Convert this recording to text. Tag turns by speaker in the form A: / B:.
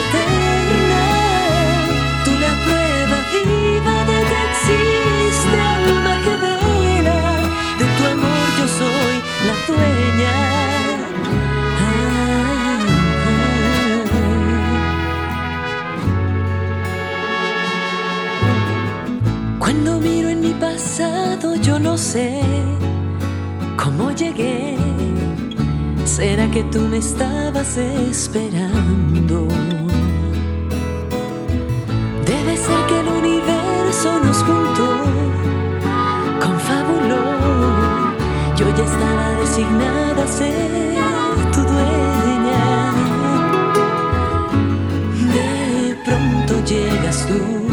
A: Eterna, Tú la prueba viva de que existe, alma que vela, de tu amor yo soy la dueña. Cuando miro en mi pasado yo no sé cómo llegué. ¿Será que tú me estabas esperando? Debe ser que el universo nos juntó, confabuló. Yo ya estaba designada a ser tu dueña. De pronto llegas tú